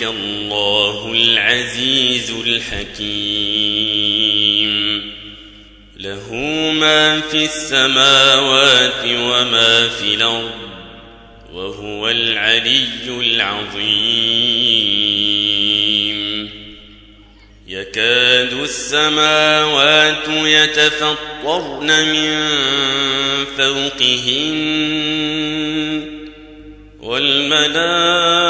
قبلك الله العزيز الحكيم. له ما في السماوات وما في الأرض وهو العلي العظيم. يكاد السماوات يتفطرن من فوقهن والملائكة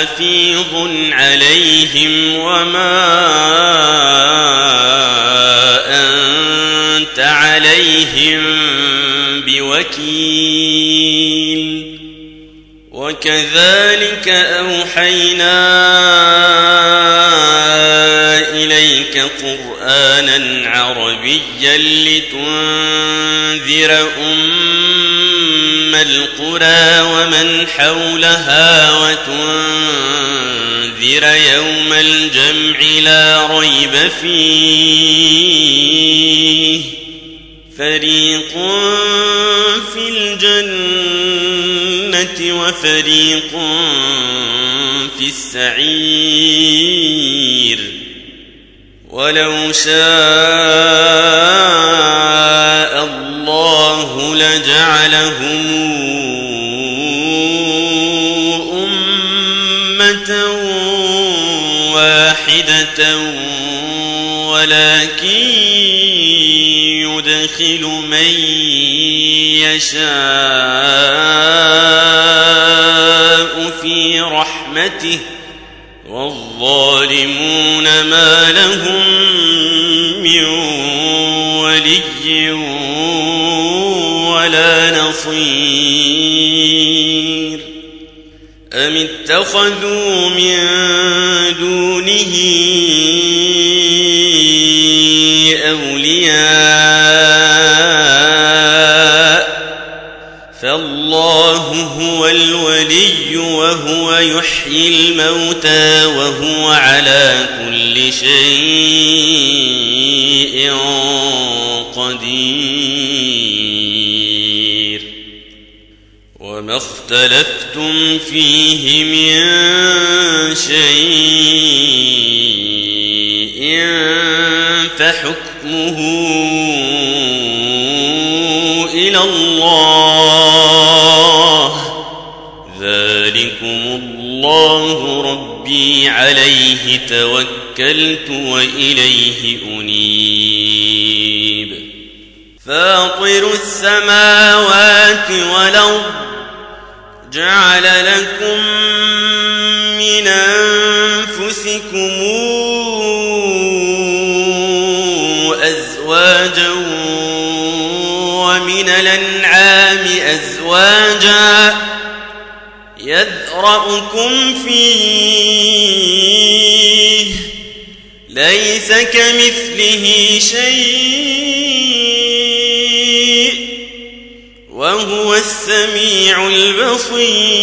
حفيظ عليهم وما أنت عليهم بوكيل. وكذلك أوحينا إليك قرآنا عربيا لتنذر القرى ومن حولها وتنذر يوم الجمع لا ريب فيه. فريق في الجنة وفريق في السعير. ولو شاء الله لجعلهم رحمته والظالمون ما لهم من ولي ولا نصير أم اتخذوا من دونه أولياء هو الولي وهو يحيي الموتى وهو على كل شيء قدير. وما اختلفتم فيه من شيء عليه توكلت وإليه أنيب. فاطر السماوات والأرض جعل لكم من أنفسكم يذرأكم فيه. ليس كمثله شيء وهو السميع البصير.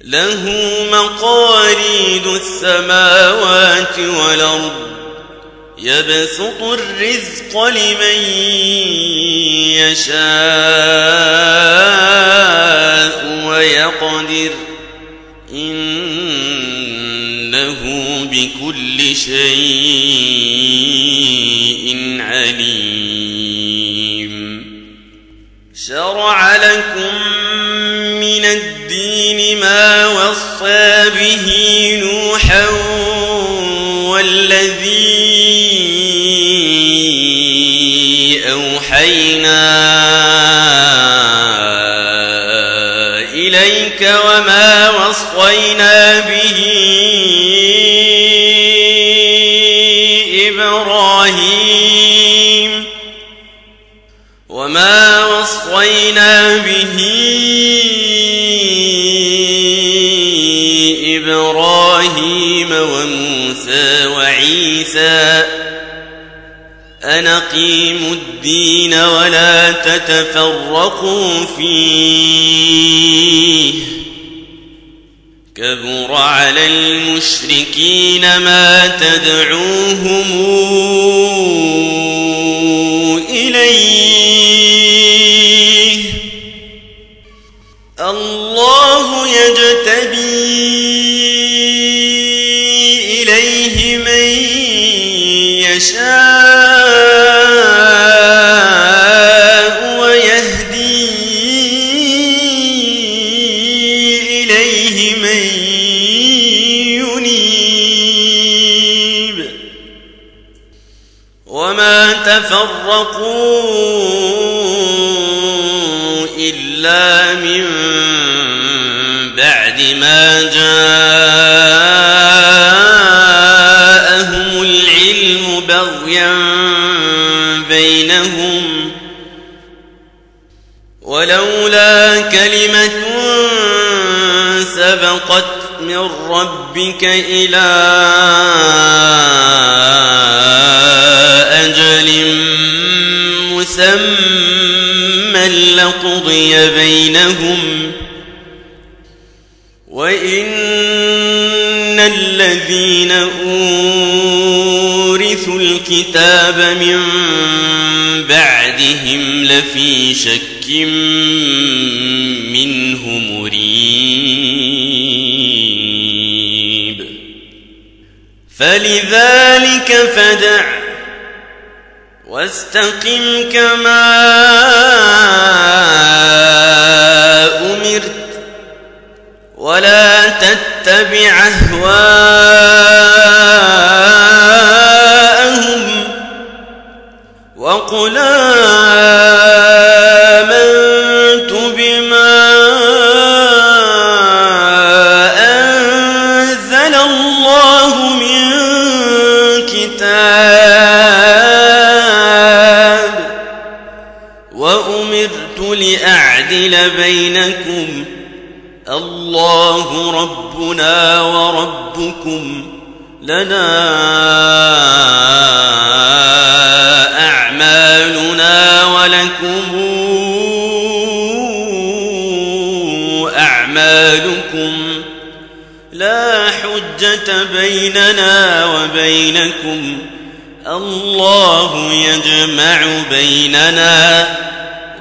له مقاليد السماوات والأرض. يبسط الرزق لمن يشاء ويقدر إن إنه بكل شيء عليم. شرع لكم من الدين ما وصينا به إبراهيم وما وصينا به إبراهيم وموسى وعيسى أن أقيموا الدين ولا تتفرقوا فيه كبر على المشركين ما تدعوهم إليه. الله يجتبي إليه من يشاء. تفرقوا إلا من بعد ما جاءهم العلم بغيا بينهم ولولا كلمة سبقت من ربك إلى مسمى لقضي بينهم وإن الذين أورثوا الكتاب من بعدهم لفي شك منه مريب فلذلك فدع واستقم كما أمرت ولا تتبع أهواءهم لأعدل بينكم. الله ربنا وربكم. لنا أعمالنا ولكم أعمالكم. لا حجة بيننا وبينكم. الله يجمع بيننا.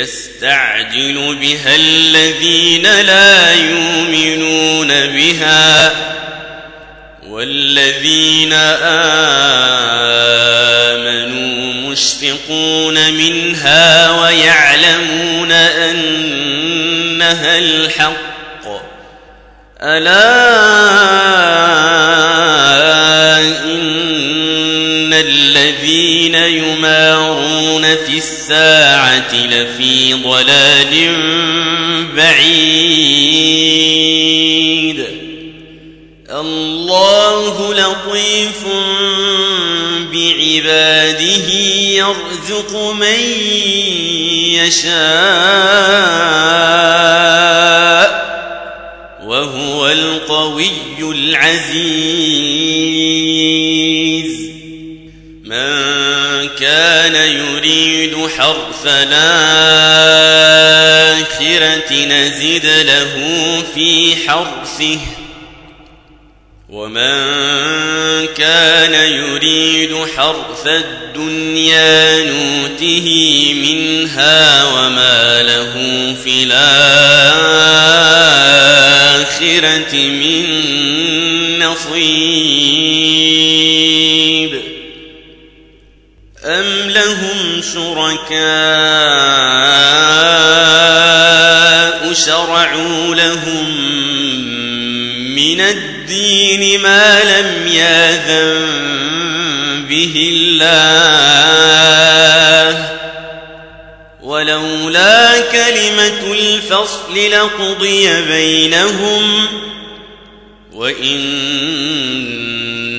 يستعجل بها الذين لا يؤمنون بها والذين آمنوا مشفقون منها ويعلمون أنها الحق. ألا إن الذين يمارون في الساعة لفي ضلال بعيد. الله لطيف بعباده يرزق من يشاء وهو القوي العزيز. من كان يريد حرث الآخرة نزد له في حرثه. ومن كان يريد حرث الدنيا نوته منها وما له في الآخرة من نصيب. الدين ما لم يأذن به الله. ولولا كلمة الفصل لقضي بينهم وإن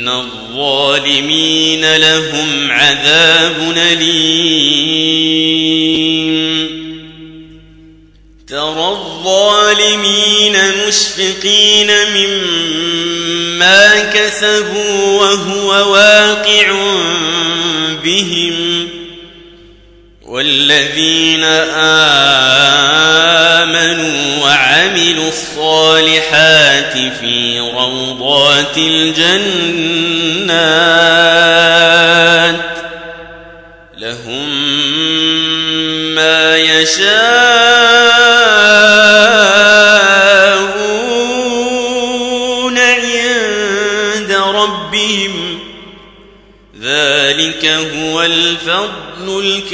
الظالمين لهم عذاب أليم. ترى الظالمين مشفقين مما كسبوا وهو واقع بهم والذين آمنوا وعملوا الصالحات في روضات الجنات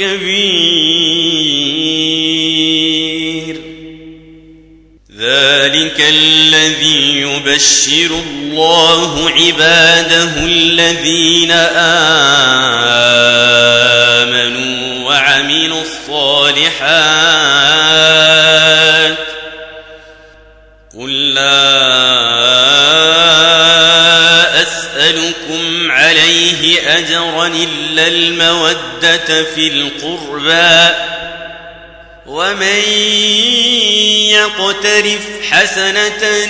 الكبير. ذلك الذي يبشر الله عباده الذين آمنوا وعملوا الصالحات إلا المودة في القربى ومن يقترف حسنة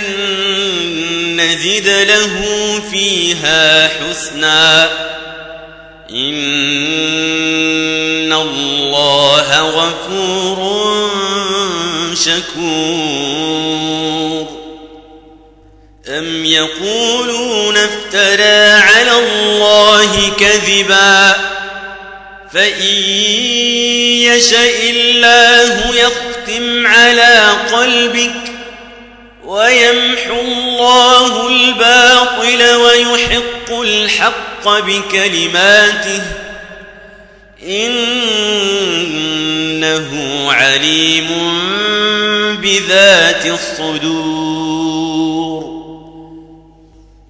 نزد له فيها حسنا. إن الله غفور شكور. أم يقولون افترى على الله كذبا فإن يشاء الله يختم على قلبك ويمحو الله الباطل ويحق الحق بكلماته إنه عليم بذات الصدور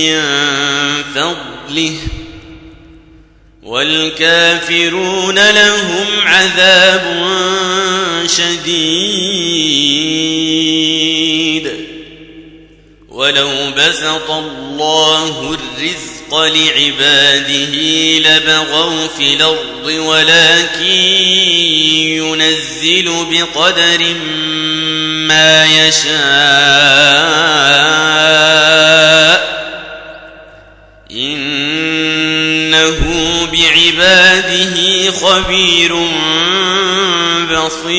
من فضله والكافرون لهم عذاب شديد. ولو بسط الله الرزق لعباده لبغوا في الأرض ولكن ينزل بقدر ما يشاء بعباده خبير بصير.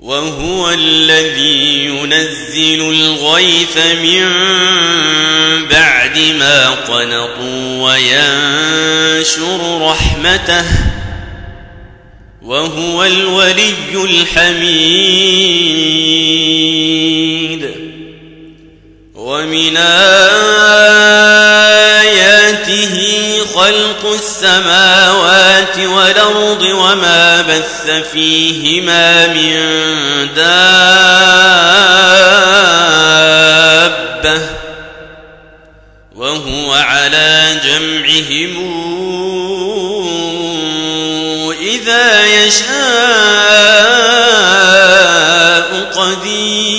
وهو الذي ينزل الغيث من بعد ما قنطوا وينشر رحمته. وهو الولي الحميد. ومن آياته خلق السماوات والأرض وما بث فيهما من دابة وهو على جمعهم إذا يشاء قدير.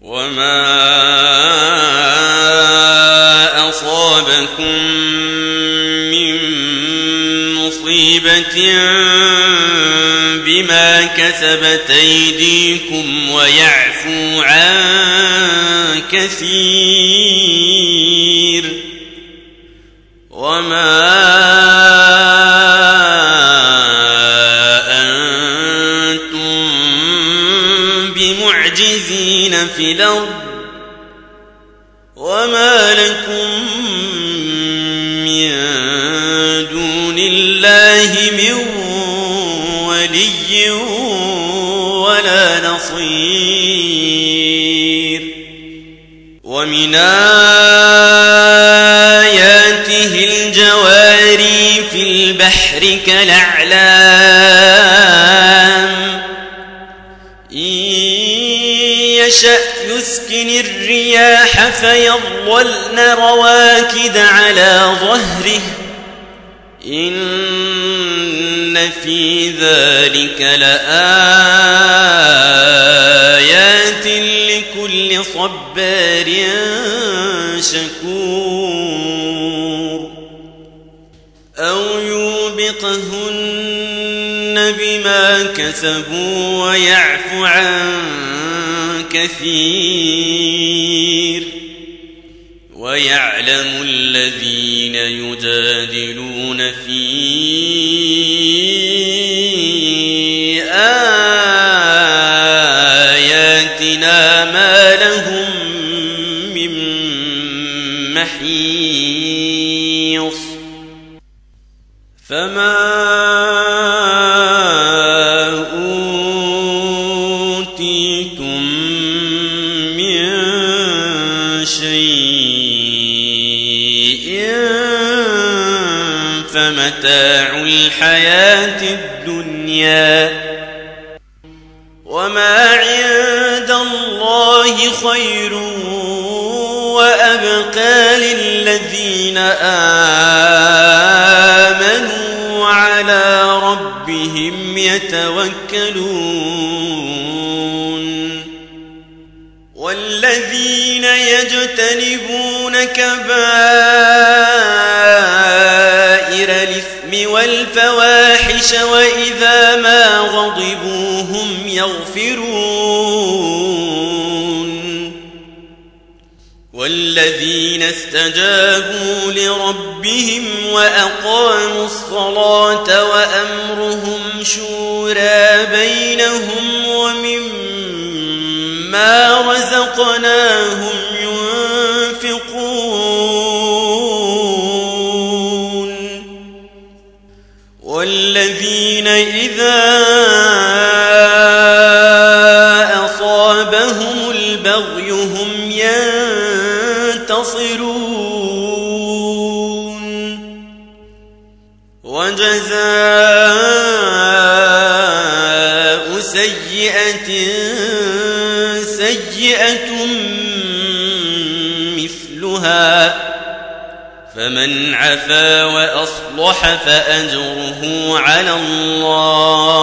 وما مصيبة بما كسبت أيديكم ويعفو عن كثير وما أنتم بمعجزين في الأرض آياته الجواري في البحر كالأعلام. إن يشأ يسكن الرياح فيظللن رواكد على ظهره. إن في ذلك لآيات لكل صبار. كسبوا ويعفو عن كثير ويعلم الذين يجادلون في وما عند الله خير وأبقى للذين آمنوا وعلى ربهم يتوكلون. والذين يجتنبون كبائر الإثم والفواحش وإذا ما غضبوا يغفرون والذين استجابوا لربهم وأقاموا الصلاة وأمرهم شورى بينهم ومما رزقناهم وجزاء سيئة سيئة مثلها. فمن عفا وأصلح فأجره على الله.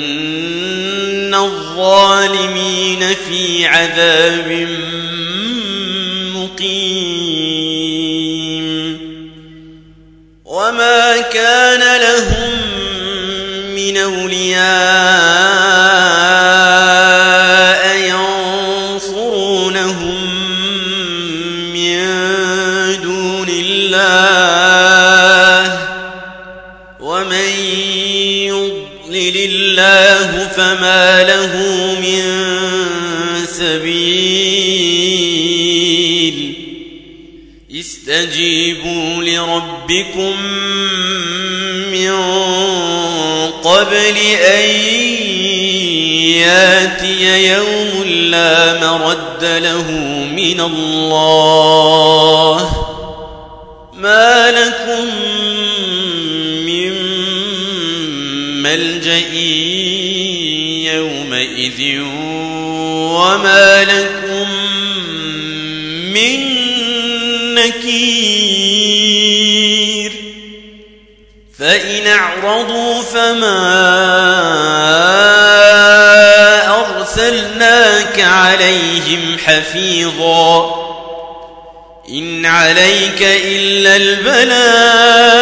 الظالمين في عذاب مقيم. وما كان لهم من أولياء ينصرونهم من دون الله. ومن يضلل الله فما له استجيبوا لربكم من قبل أن ياتي يوم لا مرد له من الله. ما لكم أعرضوا فما أرسلناك عليهم حفيظا إن عليك إلا البلاغ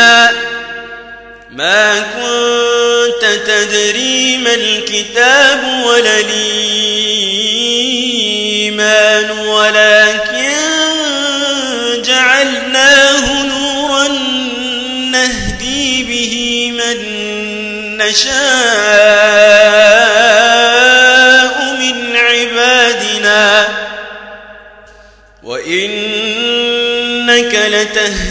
تدري ما الكتاب ولا الإيمان ولكن جعلناه نورا نهدي به من نشاء من عبادنا. وإنك لتهدي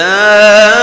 السماوات